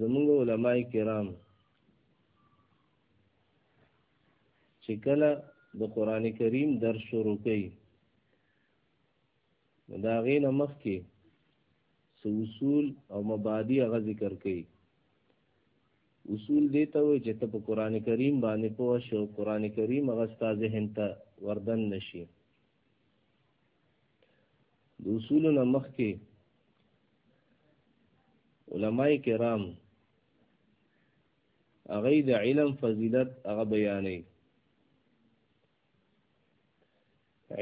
زمونږ علماء کرام چې کله د قران کریم درس شروع کړي دا غینه مخ کې اصول او مبادی هغه ذکر کړي اصول دې ته وي چې ته په قران کریم باندې پوه شې او قران کریم هغه ستاسو ذهن ته وردن نشي د اصولو نه مخکې علماء کرام هغه د علم فضیلت هغه بیانې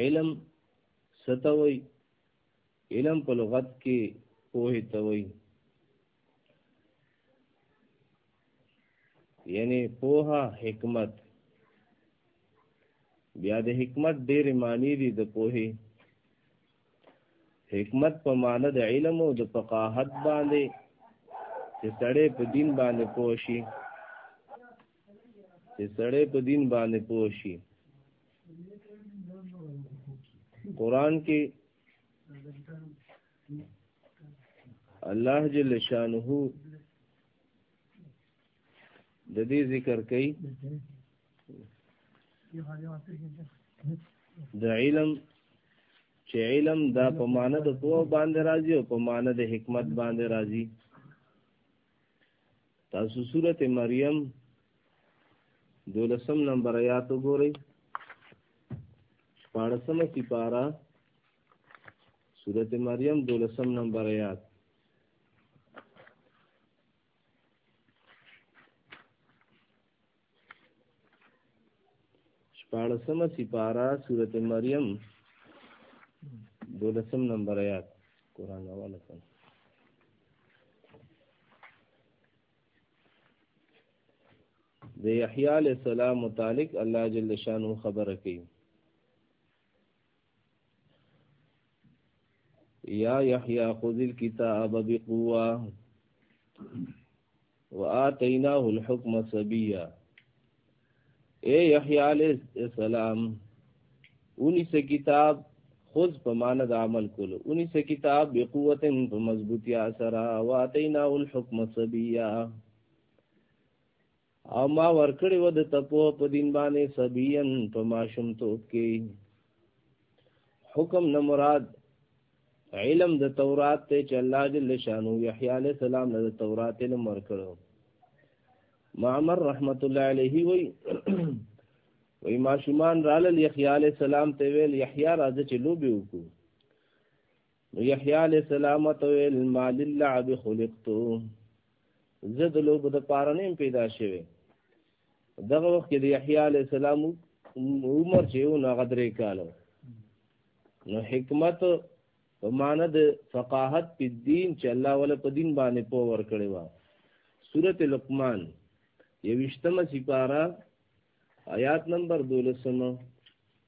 علم ستوي علم په لغت کې پوهه توي یعنی پوها حکمت بیا د حکمت ډېر معنی دي د پوهه حکمت په معنی د علم او د فقاهت باندې چې سړی په دین باندې پوه شي چې سړی په دین باندې پوه شي قران کې الله جل شانه د دې ذکر کوي د علم چې علم دا په معنی د پوه باندې راځي او په معنی د حکمت باندې راځي تاسو سورته مریم دولسم نمبر آیات وګورئ شپاړسم سپاره سورته مریم دولسم نمبر آیات شپاړسم سپارا سورت مریم دولسم نمبر آیات قرآن والا سم د یحیی علی السلام متعلق الله جل شانو خبره کوي یا یحیی خذ الكتاب بقوه وآتیناه الحکم صبیا اے یحیی علیہ السلام اونی سے کتاب خذ په معنا د عمل کولو اونی سه کتاب به قوت په مضبوطی اثر واتینا الحکم سبیا او ما ورکړی و د تپو په دین باندې سبیان په ماشوم توپ کې حکم نه مراد علم د تورات ته چې الله جل شانو یحیی علی السلام له تورات علم ورکړو معمر رحمت الله علیه وی وی ماشومان رال یحیی علی السلام ته ویل یحیی راځه چې لوبي وکړو نو یحیی علی السلام ته ویل ما للعب خلقتو زه د لوب د پاره نیم پیدا شوی دغه وخت کې د یحیی علی السلام عمر چې و نه غدرې کالو نو حکمت په معنی د فقاهت په دین چې الله ولا په دین باندې پو ور کړی و سورته لقمان یوشتمه سپاره آیات نمبر 12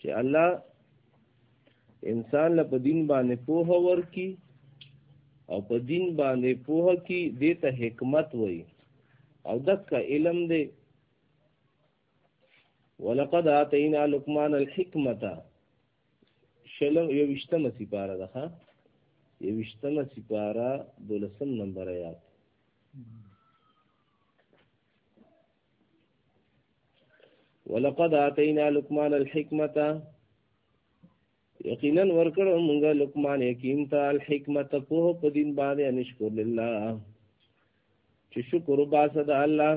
چې الله انسان له په دین باندې پوهه ورکي او په دین باندې پوهه کې دې ته حکمت وایي او دکا علم دې ولقد اتینا لقمان الحکمت شلم یو وشتمه سپاره ده ها یو وشتمه سپاره دولسم نمبر آیات ولقد آتینا لقمان الحکمت یقینا ورکړو موږ لقمان حکیم ته الحکمت په په دین باندې انشکر لله چې شکر وباسه د الله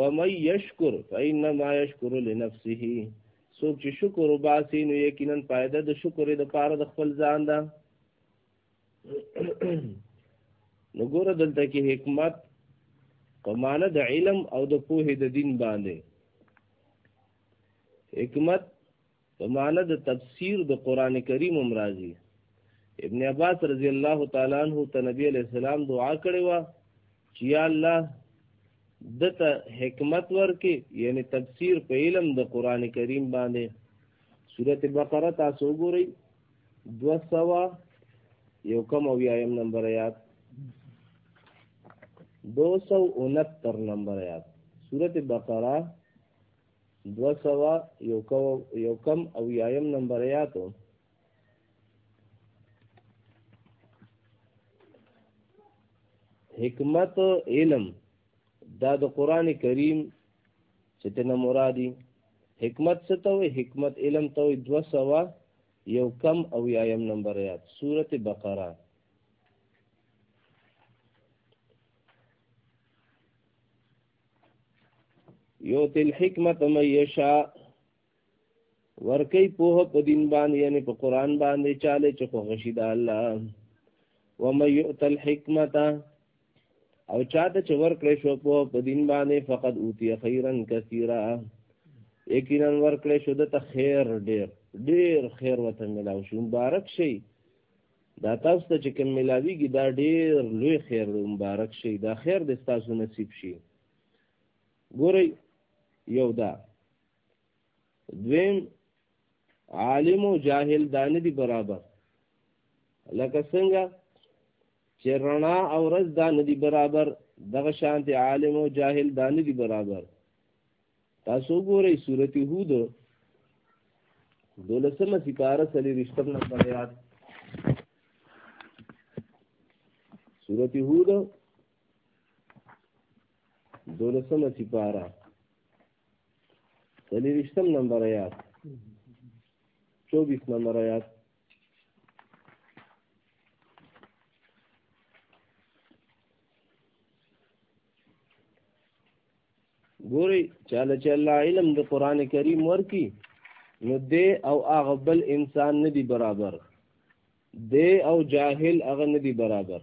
ومن یشکر فإنما یشکر لنفسه څوک چې شکر وباسي نو یقینا پایده د شکر د پاره د خپل ځان ده نو ګوره دلته کې حکمت په معنی د علم او د پوهې د دین باندې حکمت په معنی د تفسیر د قران کریم امراضی ابن عباس رضی الله تعالی عنہ ته نبی علیہ السلام دعا کړې و چې یا الله دته حکمت ورکې یعنی تفسیر په علم د قران کریم باندې سورته بقره تاسو ګورئ دوه سوه یو کم او یایم نمبر یاد دو سو انتر نمبر یاد صورت بقره دو سوا یو کم او یایم نمبر یاتو حکمت علم دا د قران کریم چې تنه مرادي حکمت څه ته وي حکمت علم ته وي 200 یو کم او یایم نمبر یاد سورت بقره یوتی الحکمت من یشاء ورکی پوه په دین باندې یعنی په قران باندې چاله چې خو غشي د الله و مې یؤت الحکمت او چاته چې ورکړې شو په په دین باندې فقط اوتی خیرا کثیرا یقینا ورکړې شو د خیر ډیر ډیر خیر وته ملاو شو مبارک شي دا تاسو ته چې کوم ملاویږي دا ډیر لوی خیر دی مبارک شي دا خیر د تاسو نصیب شي ګورئ یو دا دویم عالم او جاهل دانه دي برابر لکه څنګه چې رڼا او رز دانه دي برابر دغه شانتي عالم او جاهل دانه دي برابر تاسو ګورئ سورته هود دولسمه سپاره سلی رښتم نمبر یاد سورته هود دولسمه سپاره څلېرشتم نمبر آیات چوبیس نمبر آیات ګوري چاله چې الله علم د قران کریم ورکی نو دې او هغه بل انسان نه دی برابر دې او جاهل هغه نه دی برابر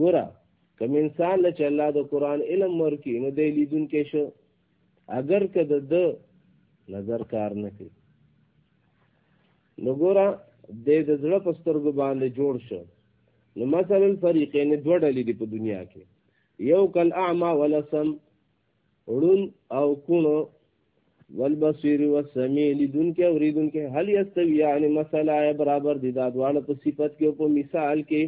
ګوره کوم انسان له چې الله د قرآن علم ورکي نو دی لیدون کې شو اگر که د د نظر کار نه کوي نو ګوره دی د زړه په سترګو باندې جوړ شو نو مثلا الفریقین دوه ډلې دي په دنیا کې یو کل اعما ولسم ړون او کونو والبصير والسميع لدون کې اوریدون کې هل یستوی یعنی مسله برابر دي دا دواړه په صفت کې او په مثال کې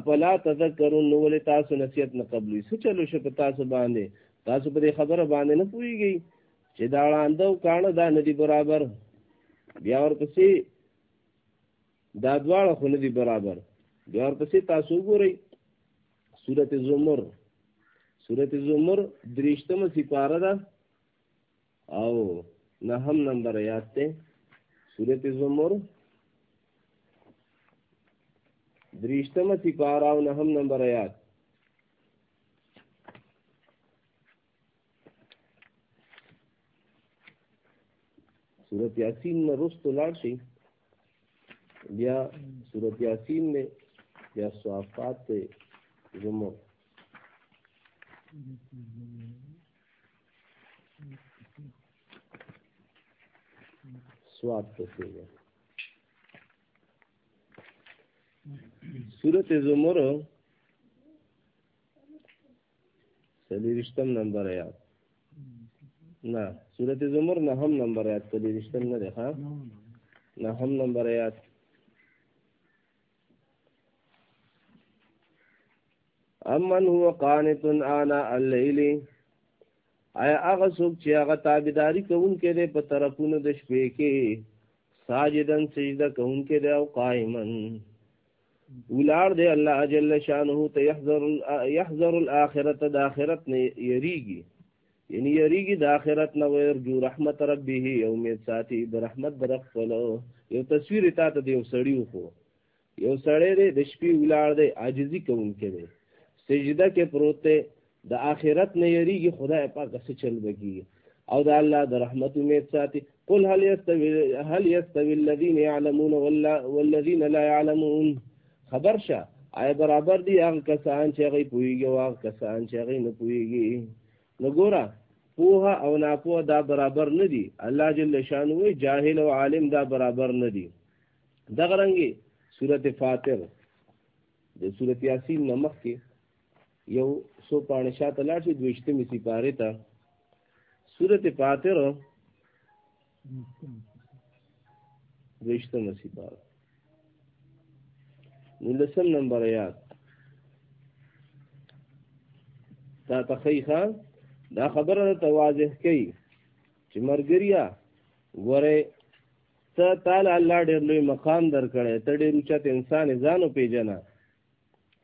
اپلا تذکرون نو ولې تاسو نصیحت نه قبلې څه چلو شو په تاسو باندې تاسو په دې خبره باندې نه پوهیږئ چې دا ړانده او کاڼه دا نه دي برابر بیا ورپسې دا دواړه خو نه دي برابر بیا ورپسې تاسو وګورئ سورت زمر سورت زمر دریشتم سپاره ده او نهم نمبر آیات ده سورت زمر دریشتم سپاره او نهم نمبر آیات سورت یاسین نه رستو لاړ شي بیا سورت یاسین نه بیا صحافات ته زمو سواد ته سیږي سورت زمر سلیرشتم نمبر یاد نه سورت زمر نه هم نمبر یاد سلیرشتم نه دی ښه نه هم نمبر یاد امن هو قانت انا الليل ایا هغه څوک چې هغه تابعداري کوونکې ده په طرفونو د شپې کې ساجدن سجده کوونکې ده او قائمن ولار دی الله جل شانه ته يحذر يحذر الاخره د اخرت نه یریږي یعنی یریږي د اخرت نه ويرجو رحمت ربه یوم ساتي د رحمت در خپل یو تصویر تا ته یو سړی وو یو سړی دی د شپې ولار دی عاجزي کوونکی دی سجده کې پروت دی د آخرت نه یریږي خدای پاک څه چل بږي او د الله د رحمت امید ساتي قل هل یستوی هل یستوی الذین یعلمون والذین لا یعلمون خبر شه آیا برابر دي هغه کسان چې هغه پوهیږي او هغه کسان چې هغه نه پوهیږي نو ګوره پوها او ناپوه دا برابر نه دي الله جل شانو وی جاهل او عالم دا برابر نه دي دغه رنګي سورته فاطر د سورته یاسین نمخ کې یو سو پاڼه شاته لاړ شي دویشتمې سپاره ته سورت فاطر دویشتمه سپاره نولسم نمبر یاد تا تخیخا دا خبره ته واضح کوي چې مرګریا ګوره ته تعالی الله ډېر لوی مقام درکړی ته ډېر اوچت انسان ځانو پیژنه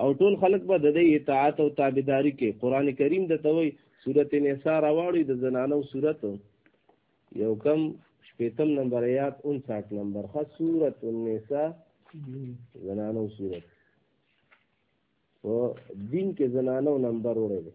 او ټول خلق به د دې اطاعت او تابعداري کې قران کریم د توي سورت نساء راوړي د زنانو سورت یو کم شپیتم نمبر آیات 59 نمبر خ سورت النساء زنانو سورت او دین کې زنانو نمبر وړي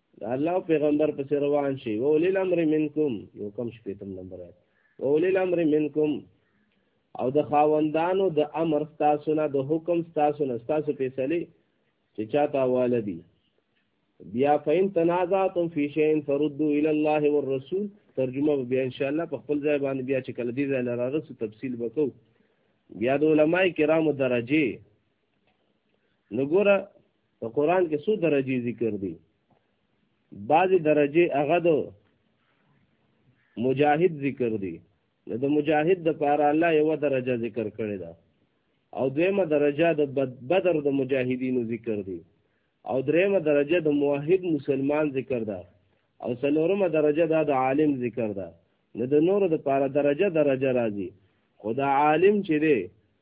الله پیغمبر پس روان شي او لیل امر منکم یو کم شپیتم نمبر او لیل امر منکم او د خاوندانو د امر تاسو نه د حکم تاسو نه تاسو فیصله چې چاته والدي بیا فین تنازعتم فی شیء فردوا الی الله والرسول ترجمه بیا ان شاء الله په خپل ځای باندې بیا چې کله دې ځای لاره رسو تفصیل وکړو بیا د علماي کرامو درجه نو ګوره په قران کې څو درجه ذکر دي بعضی درجه هغه د مجاهد ذکر دي د مجاهد د پاره الله یو درجه ذکر کړی ده او دویمه درجه د بدر د مجاهدینو ذکر دي او دریمه درجه د موحد مسلمان ذکر ده او څلورمه درجه دا د عالم ذکر ده نو د نورو د پاره درجه درجه راځي خو دا عالم چې دی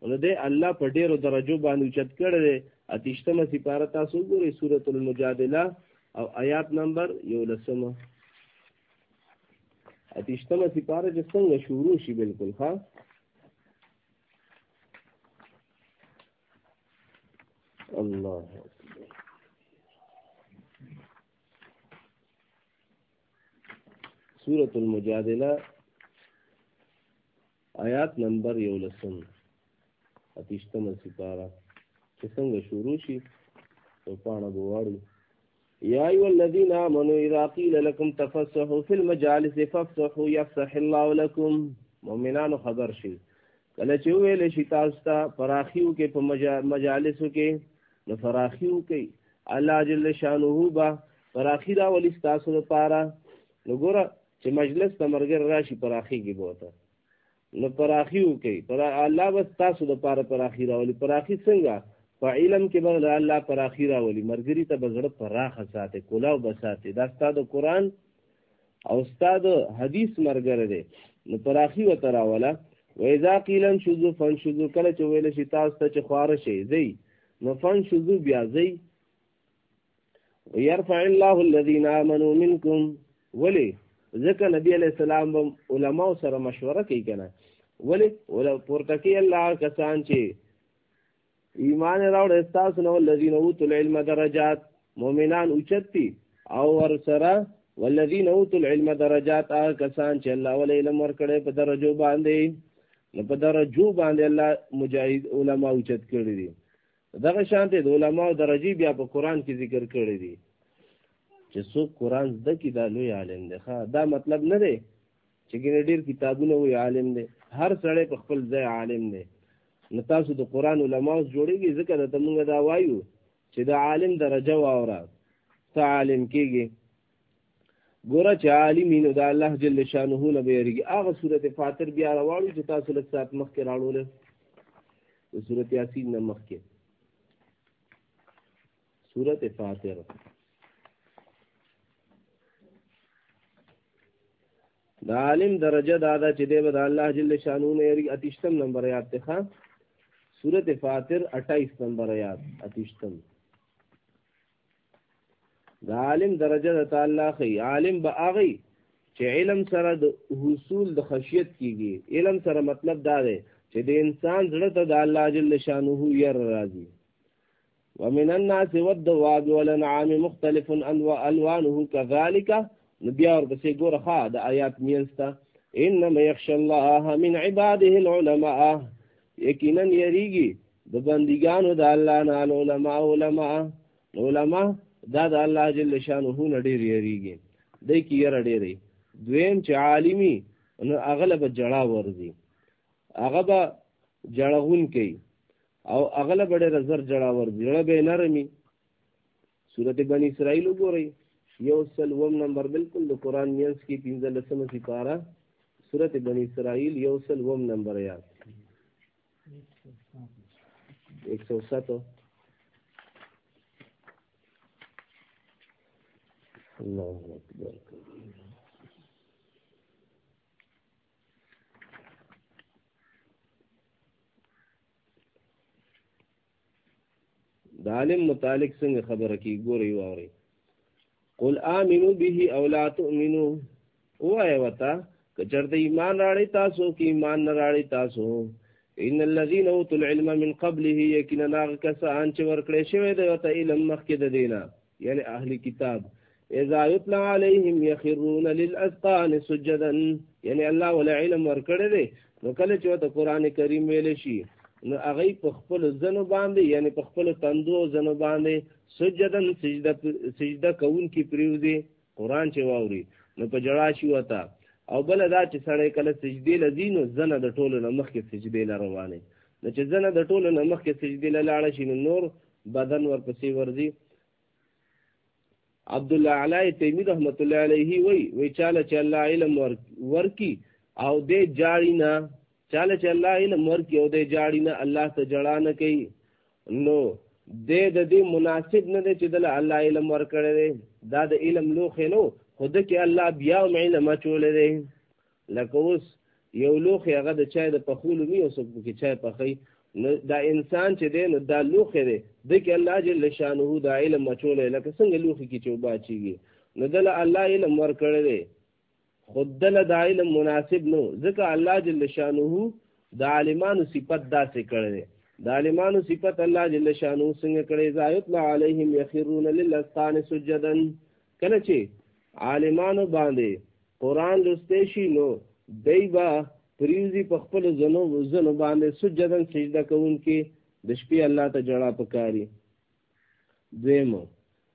نو دی الله په ډیرو درجو باندې چت کړی دی اتیشتمه سپاره تاسو ګورئ سورۃ المجادله او آیات نمبر یو لسمه اتیشتمه سپاره چې څنګه شروع شي بالکل ها الله سورة المجادلة آیات نمبر یو لسم اتیشتمه سپاره چې څنګه شروع شي په پاڼه بواړو یا ایو الذین آمنو اذا قیل لکم تفسحو فی المجالس فافسحو یفسح الله لکم مؤمنانو خبر شي کله چې ویل شي تاسو ته فراخیو کې په مجالسو کې نو فراخیو کې الله جل شانه با فراخی دا ولی تاسو لپاره نو ګوره چې مجلس تمرګر راشي فراخی کې بوته نو پراخي وکي پر الله بس تاسو د پاره پراخي راولي پراخي څنګه په علم کې به الله پراخي راولي مرګري ته بزړه پراخه ساتي کولاو بساتي دا ستاسو قران او استاد حدیث مرګره دی نو پراخي وته راوله و اذا قيل انشزوا فانشزوا کله چې ویل شي تاسو ته چې خوار شي زی نو فانشزوا بیا زی ويرفع الله الذين آمنوا منكم ولی ځکه نبی علیہ السلام به علما سره مشوره کوي کنه ولی ول پورته کې الله کسان چې ایمان راوړ استاس نو الذين اوتوا العلم درجات مؤمنان اوچتي او ور سره والذین اوتوا العلم درجات هغه کسان چې الله ولې علم ورکړي په درجو باندې نو په درجو باندې الله مجاهد علما اوچت کړی دي دغه شانته د علماو درجه بیا په قران کې ذکر کړی دی چې څوک قران زده کی دا لوی عالم دی ښا دا مطلب نه دی چې ګنې ډیر کتابونه وی عالم دی هر سړی په خپل ځای عالم دی نو تاسو د قران علماء جوړیږي ځکه دا موږ دا وایو چې دا عالم درجه واوره ته عالم کیږي ګوره چې عالمین د الله جل شانه نه بیریږي هغه سورته فاتر بیا راوړو چې تاسو لږ سات مخکې راړول د سورته یاسین نه مخکې سورته فاتر دا عالم درجه دا ده چې دی به د الله جل شانه نه یریږي اتیشتم نمبر یاد ته ښا سورته فاتر 28 نمبر یاد اتیشتم د عالم درجه د تعالی خي عالم به اغي چې علم سره د حصول د خشیت کیږي علم سره مطلب دا دی چې د انسان زړه ته د الله جل شانه ير راځي ومن الناس والدواب والانعام مختلف انواع الوانه كذلك نبي اور پسې ګوره ښا د آیات میانستا انما يخشى الله من عباده العلماء یقینا یریږي د بندګانو د الله نه علماء علماء علماء دا د الله جل شانه نه ډیر یریږي د کی ير ډیری دویم چې عالمی نو اغلب جړا ورزي هغه به جړغون کوي او اغلب ډیر زر جړا ورزي ړه به نرمي سورت بن اسرائیل وګورئ یو سل وم نمبر بالکل د قرآن مینس کې پنځه لسمه سپاره سورت بن اسرائیل یو سل وم نمبر یاد ایک سو سات اللہ اکبر د عالم متعلق څنګه خبره کی ګوري ووري قل امنو به او لا تؤمنو وای وتا کچرته ایمان راړی تاسو کی ایمان نه راړی تاسو ان الذين اوتوا العلم من قبله يكننا كسان چې ورکړې شوی دی ته علم مخکې د دینه یعنی اهل کتاب اذا یتلا علیهم یخرون للاذقان سجدا یعنی الله ول علم ورکړی دی نو کله چې ته قران کریم ویل شي نو هغه په خپل زنو باندې یعنی په خپل تندو زنو باندې سجدن سجده سجده کوون کی پریوزي قران چې واوري نو په جړا شي وتا او بل دا چې سړی کله سجدي لذینو زنه د ټولو نه مخکې سجدي لروانه نو چې زنه د ټولو نه مخکې سجدي لاړ شي نو نور بدن ورپسې ورځي عبد الله علی تیمی رحمت الله علیه وی وی چاله چې الله علم ورکی او دې جاړی نه چاله چې الله علم ورکی او دې جاړی نه الله ته جړا نه کوي نو دې د دې مناسب نه دی چې دله الله علم ورکړی دی دا د علم لوخې نو خود کې الله بیا هم علم اچولی دی لکه اوس یو لوخې هغه د چای د پخولو وي او څوک پکې چای پخوي نو دا انسان چې دی نو دا لوخې دی د کې الله جل شانه دا علم اچولی لکه څنګه لوخې کې چې وباچېږي نو دله الله علم ورکړی دی خود دل دا علم مناسب نو ځکه الله جل شانه د عالمانو صفت داسې کړی د عالمانو صفت الله جل شانه څنګه کړی زایت لا علیهم یخرون للاسقان سجدا کله چې عالمانو باندې قران لسته شي نو دایبا پریوزی په خپل زنو زنو باندې سجدن سجده کوونکې د شپې الله ته جړه پکاري دویمو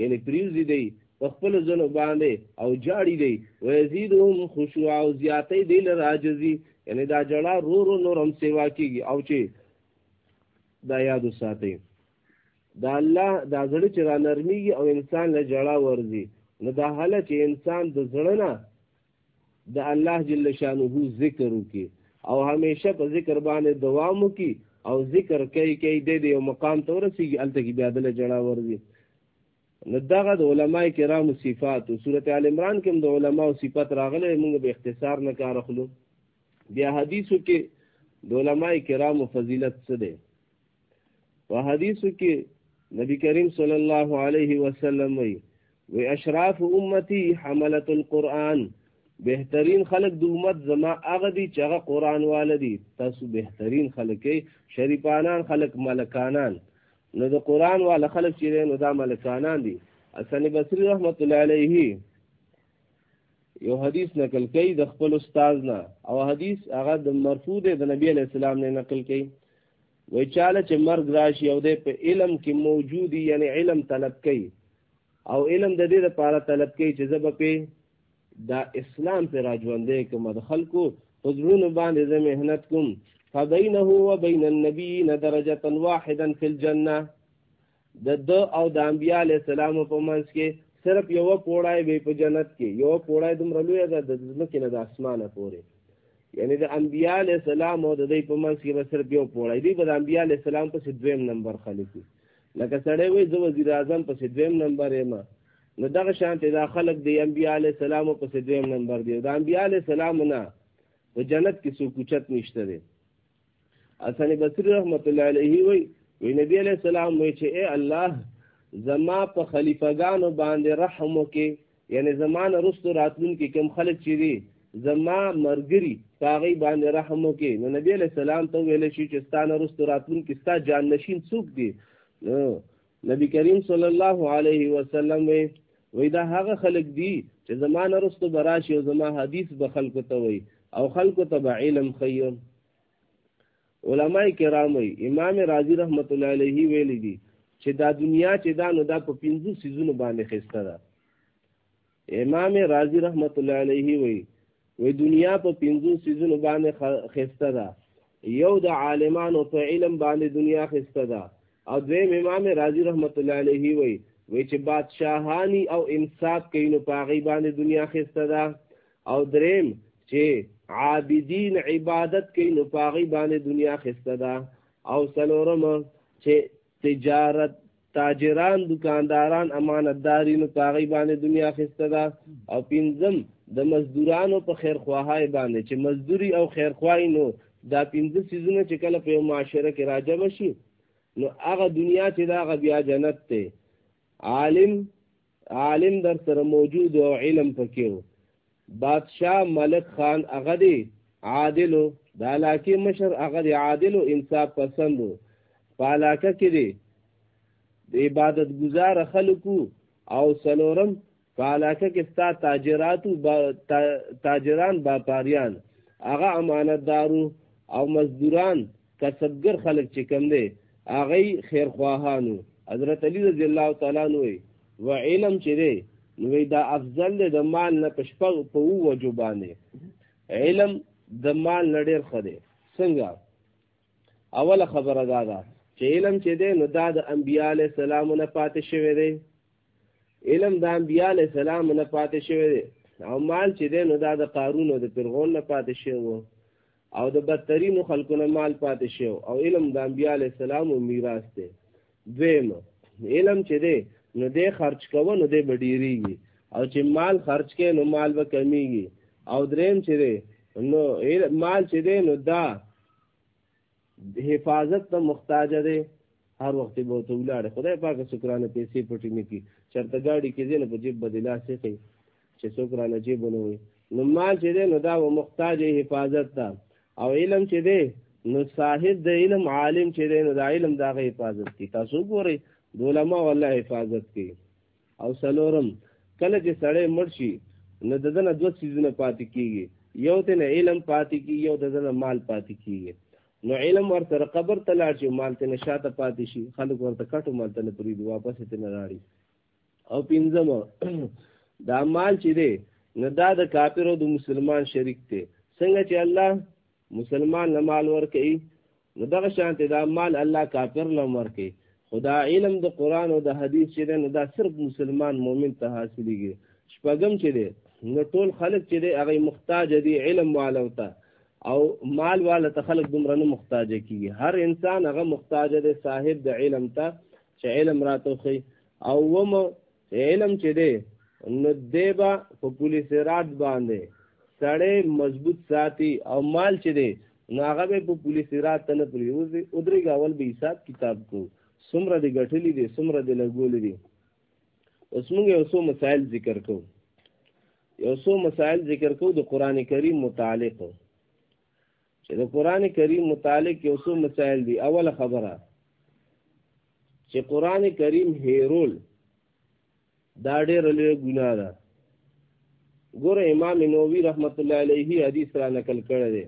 یعنی پریوزی دی په خپل ځنو باندې او جاړي دی و یزيدهم خشوع او زیاتې دی له راجزي یعنی دا جړه رو رو نورم سیوا کیږي او چې دا یاد ساتي دا الله دا زړه چې را نرميږي او انسان له جړه ورزي نو دا حاله چې انسان د زړه نه د الله جل شانه ذکر وکي او همیشه په ذکر باندې دوام وکي او ذکر کوي کوي د دې یو مقام ته ورسیږي الته کې بیا دل جړا ورځي نو دغه د علما کرامو صفات او سورته ال عمران کې د علما او صفات راغلي موږ به اختصار نه کار اخلو بیا حدیثو کې د علما کرامو فضیلت څه دی په حدیثو کې نبی کریم صلی الله علیه وسلم وی و اشراف امتی حملت القرآن بهترین خلق د امت زما هغه دي چې هغه قرآن والدي تاسو بهترین خلق یې شریفانان خلق ملکانان نو د قرآن والا خلق چې نو دا ملکانان دي حسن بصری رحمت الله علیه یو حدیث نقل کوي د خپل استاد نه او حدیث هغه د مرفوع دی د نبی علی السلام نه نقل کوي وای چاله چې مرګ راشي او د په علم کې موجودی یعنی علم طلب کوي او علم د دې لپاره طلب کوي چې زب په دا اسلام پر راجوندې کوم د خلکو حضورونو باندې زه مهنت کوم فبینه و بین النبیین درجه واحدا فی الجنه د ده او د انبیا علی السلام په منځ کې صرف یو پوړای به په جنت کې یو پوړای دومره لوی ده د ځمکې نه د اسمانه پورې یعنی د انبیا علی السلام او د دې په منځ کې به صرف یو پوړای دی د انبیا علی السلام په دویم نمبر خلک دي لکه سړی وي زه وزیر اعظم په دویم نمبر یم نو دغه شان ته دا خلک دی انبیا علی السلام په دویم نمبر دی د انبیا علی السلام نه په جنت کې څوک چت نشته دی حسن بصری رحمت الله علیه وی وی نبی علیہ السلام وی چې اے الله زما په خلیفګانو باندې رحم وکې یعنی زمانه رستو راتلون کې کم خلک چي دي زما مرګري پاغي باندې رحم وکې نو نبی علیہ السلام ته ویل شي چې ستانه رستو راتلون کې ستا جان نشین څوک دي نبی کریم صلی الله علیه وسلم وی وی دا هغه خلق دی چې زمانه رستو براشي او زما حدیث به خلکو ته وی او خلکو ته به علم خیو علماء کرام وی امام رازی رحمت الله علیه ویلی دی چې دا دنیا چې دا نو دا په پنځو سيزونو باندې خسته ده امام رازی رحمت الله علیه وی وی دنیا په پنځو سیزونو باندې خسته ده یو د عالمانو په علم باندې دنیا خسته ده او دویم امام رازی رحمت الله علیه وی وی چې بادشاهانی او انصاف کوي نو پاغي باندې دنیا خسته ده او دریم چې عابدین عبادت کوي نو پاغي باندې دنیا خسته ده او سلورم چې تجارت تاجران دکانداران امانتدارینو په هغې باندې دنیا اخیسته ده او پنځم د مزدورانو په خیرخواهۍ باندې چې مزدوري او خیرخواهي نو دا پنځه سیزونه چې کله په یو معاشره کې راجم شي نو هغه دنیا چې دا هغه بیا جنت دی عالم عالم در سره موجود او علم پکې و بادشاہ ملک خان هغه دی عادل د علاقې مشر هغه دی عادل او انصاف پسند په علاقه کې دی د عبادت گزار خلکو او سلورم په علاقه کې ستا تاجراتو با تا تاجران باپاریان هغه امانتدارو او مزدوران کسبګر خلک چې کوم دی هغه خیرخواهانو حضرت علی رضی الله تعالی عنہ و علم چې دی نو دا افضل دی د مال نه پشپغ په وو وجو باندې علم د مال نه ډیر خده څنګه اوله خبره دا ده چې علم چې دی نو دا د انبیاله سلام نه پاتې شوی دی علم د انبیاله سلام نه پاتې شوی دی او مال چې دی نو دا د قارون او د فرعون نه پاتې شوی وو او د بدترینو خلکو نه مال پاتې شو او علم د انبیاء علی السلام او میراث دی دویم علم چې دی نو دی خرج کوه نو دی به ډیریږي او چې مال خرج کې نو مال به کمیږي او دریم چې دی نو مال چې دی نو دا حفاظت ته محتاج دی هر وخت به ته ولاړ خدای پاک شکرانه پیسې پټې نه کی چرته گاډي کې دی نو په جیب بدلا سي چې څوک را نجیب نه وي نو مال چې دی نو دا و محتاج حفاظت ته او علم چې دی نو صاحب د علم عالم چې دی نو د علم د هغه حفاظت کوي تاسو ګورئ د علما والله حفاظت کوي او سلورم کله چې سړی مړ شي نو د دنه دوه سیزونه پاتې کیږي یو ته نه علم پاتې کیږي یو د دنه مال پاتې کیږي نو علم ورته قبر ته لاړ شي مال ته نشاته پاتې شي خلک ورته کټو مال ته نه پریږدي واپس ته نه راړي او پنځم دا مال چې دی نه دا د کافر او د مسلمان شریک دی څنګه چې الله مسلمان له مال ورکوي نو دغه شانته دا مال الله کافر له ورکوي خدا علم د قران او د حدیث چې دی نو دا صرف مسلمان مؤمن ته حاصلېږي شپږم چې دی نو ټول خلک چې دی هغه محتاج دي علم والو ته او مال والا ته خلک دومره نه محتاج کیږي هر انسان هغه محتاج دی صاحب د علم ته چې علم راته خي او وم علم چې دی نو دی به په پولیس رات باندې سړی مضبوط ساتي او مال چې دی نو هغه به په پولیس رات نه پریوزي او درې غاول به حساب کتاب کو سمره د غټلې دي سمره د لګولې دي اوس موږ یو څو مسائل ذکر کوو یو څو مسائل ذکر کوو د قران کریم متعلق چې د قران کریم متعلق یو څو مسائل دي اوله خبره چې قران کریم هیرول دا ډېر لوی ګناه ده ګور امام نووي رحمت الله علیه حدیث را نقل کړی دی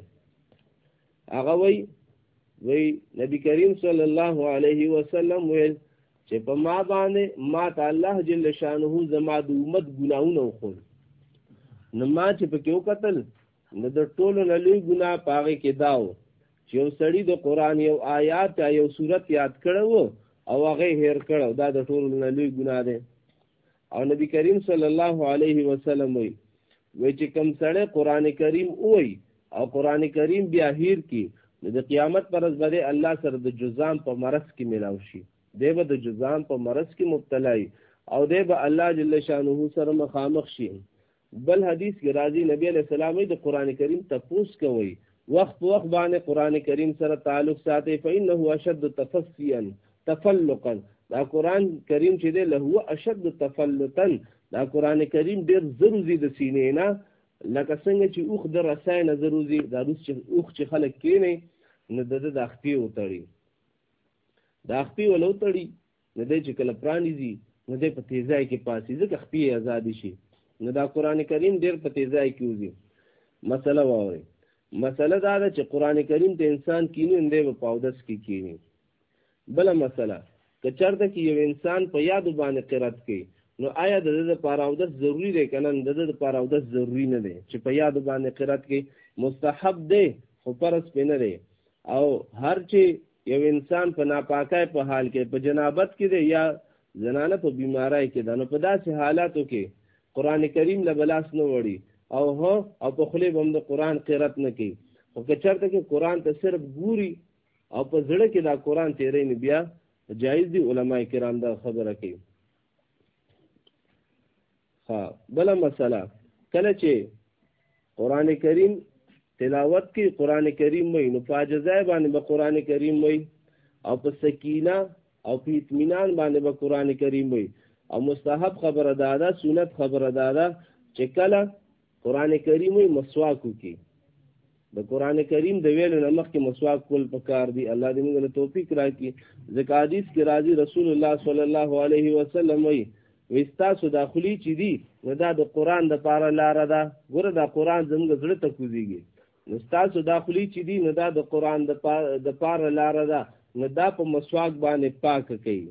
هغه وی وی نبی کریم صلی الله علیه وسلم ویل چې په ما باندې ما ته الله جل شانه زما د امت ګناونه وخور نو ما چې پکې وکتل نو د ټولو نه لوی ګناه په هغې کې دا و چې یو سړي د قرآن یو آیات یا یو صورت یاد کړی و او هغه هیر کړ او دا د ټولو نه لوی ګناه دی او نبی کریم صلی الله علیه وسلم وی وی چې کم سړی قرآن کریم وی او قرآن کریم بیا هیر کی نو د قیامت پر ورځ باندې الله سره د جزام په مرض کې ملاو شي دی به د جزام په مرض کې مبتلا او دی به الله جل شانه سره مخامخ شي بل حدیث کې راځي نبی علیہ السلام د قران کریم تپوس کوي وخت په وخت باندې قران کریم سره تعلق ساتي فإنه اشد تفسيا تفلقا دا قران کریم چې دی له اشد تفلتا دا قران کریم ډیر زروزي د سینې نه لکه څنګه چې اوخ د رسای نه زروزي دا روس چې اوخ چې خلک کینې نه د د اخپی وتړي د اخپی ولوتړي نو دی چې کله پرانیزي نو دی په تیزای کې پاسي ځکه خپې ازادي شي نو دا قران کریم ډیر په تیزای کې وځي مسله واوري مسله دا ده چې قران کریم ته انسان کینی اندې په پاودس کې کینی بل مسله که چرته کې یو انسان په یاد باندې قرات کوي نو آیا د دې لپاره اودس ضروری دی کنه د دې لپاره اودس ضروری نه دی چې په یاد باندې قرات کوي مستحب دی خو پرس پنه دی او هر چې یو انسان په ناپاکۍ په حال کې په جنابت کې دی یا زنانه په بیماری کې ده نو په داسې حالاتو کې قران کریم له بلاس نه وړي او هو او په خلی بم د قران قرات نه کوي خو که چرته کې قران ته صرف ګوري او په زړه کې دا قران تیرې نه بیا جایز دي علما کرام دا خبره کوي ها بل مسله کله چې قران کریم تلاوت کې قران کریم وي نو فاجزای باندې به قران کریم وي او په سکینه او په اطمینان باندې به قران کریم وي او مستحب خبره دادا سنت خبره دادا چې کله قران کریم وی مسواک وکي د قران کریم د ویلو نه مخکې مسواک کول پکار دی الله دې موږ له توفیق راکړي ځکه حدیث کې راځي رسول الله صلی الله علیه وسلم وی وستاسو داخلي چې دی نو دا د قران د پاره لار ده ګوره دا قران زموږ زړه ته کوزيږي نو تاسو داخلي چې دی نو دا د قران د پاره لار ده نو دا په مسواک باندې پاک کوي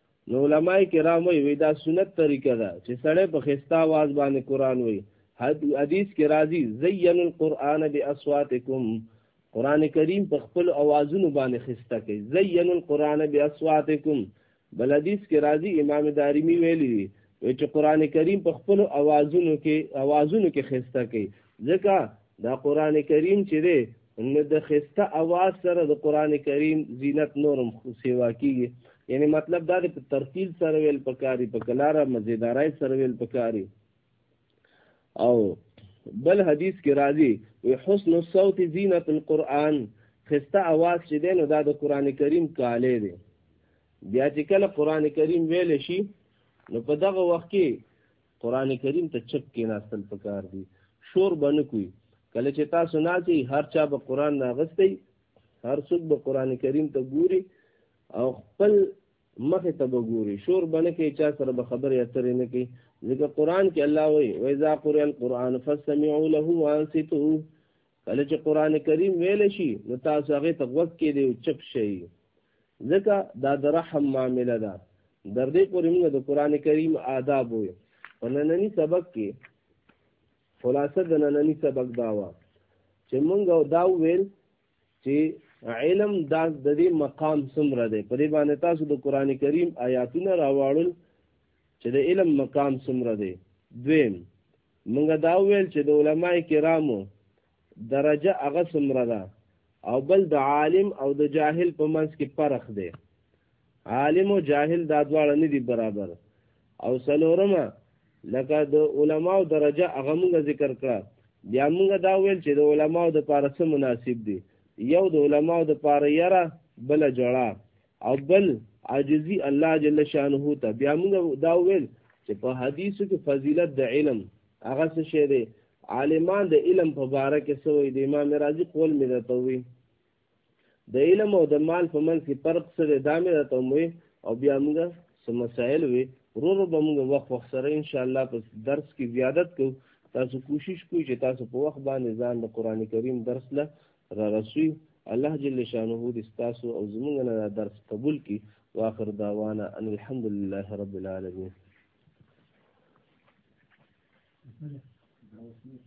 نو علماء کرام وی دا سنت طریقه ده چې سړی په خستا आवाज باندې قران وی حدیث کې راځي زین القرآن باصواتکم قران کریم په خپل اوازونو باندې خسته کوي زین القرآن باصواتکم بل حدیث کې راځي امام دارمی ویلی وی چې قران کریم په خپل اوازونو کې اوازونو کې خسته کوي ځکه دا قران کریم چې دی نو د خسته اواز سره د قران کریم زینت نورم سیوا کیږي یعنی مطلب دا د ترتیل سره ویل پکاري په کلاره مزیدارای سره ویل پکاري او بل حدیث کې راځي وی حسن الصوت زینت القرآن خسته اواز چې دی نو دا د قران کریم کاله دی بیا چې کله قران کریم ویل شي نو په دغه وخت کې قران کریم ته چپ کې ناستل پکار دي شور بنه کوي کله چې تاسو ناسي هر چا به قران ناغستي هر څوک به قران کریم ته ګوري او خپل مخ ته به ګوري شور بنه کې چا سره به خبرې اترې نه کوي ځکه قران کې الله وایي واذا قرئ القران فاستمعوا له وانصتوا کله چې قران کریم ویل شي نو تاسو هغه ته غوږ کې دی او چپ شئ ځکه دا د رحم معامله ده در دې پورې موږ د قران کریم آداب وي په نننی سبق کې خلاصه د نننی سبق دا و چې موږ دا ویل چې علم دا د دې مقام څومره دی په دې باندې تاسو د قران کریم آیاتونه راوړل چې د علم مقام څومره دی دویم مونږ دا وویل چې د علما کرامو درجه هغه څومره ده او بل د عالم او د جاهل په منځ کې فرق دی عالم او جاهل دا دواړه نه دي برابر او سلورمه لکه د علماو درجه هغه موږ ذکر کړه بیا موږ دا ویل چې د علماو د پاره څه مناسب دي یو د علماو د پاره یره بل جوړه او بل عاجزی الله جل شانه ته بیا موږ دا ویل چې په حدیثو کې فضیلت د علم هغه څه شی دی عالمان د علم په باره کې سوې د امام رازي قول مې درته وی د علم او د مال په منځ کې فرق سره دا مې درته وی او بیا موږ سم مسائل وی ورو ورو به موږ وخت وخت سره ان شاء الله په درس کې زیادت کوو تاسو کوشش کوئ چې تاسو په وخت باندې ځان د قران کریم درس له را رسوي الله جل شانه دې ستاسو او زمونږ نه دا درس قبول کړي واخر دعوانا ان الحمد لله رب العالمين